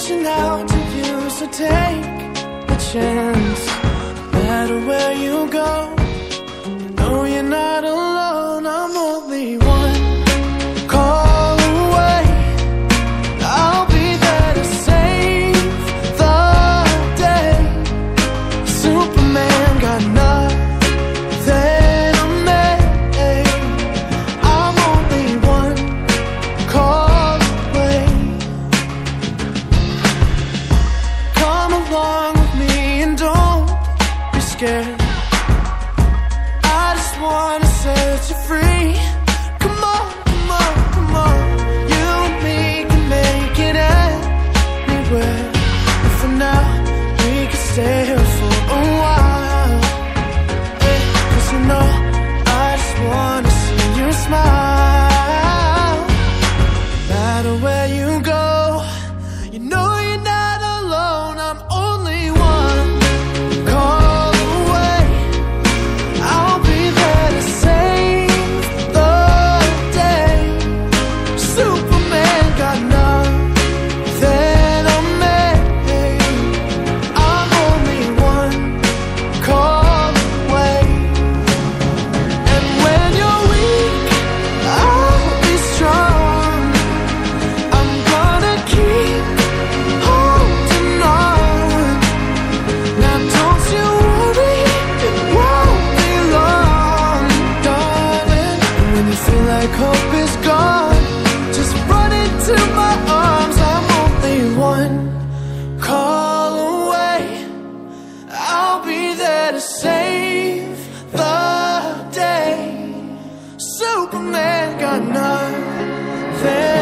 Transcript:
Reaching out to you, so take a chance. No matter where you go, know you're not alone. Scared. I just wanna set you free. When you feel like hope is gone Just run into my arms. I'm only one call away. I'll be there to save the day. Superman got nothing.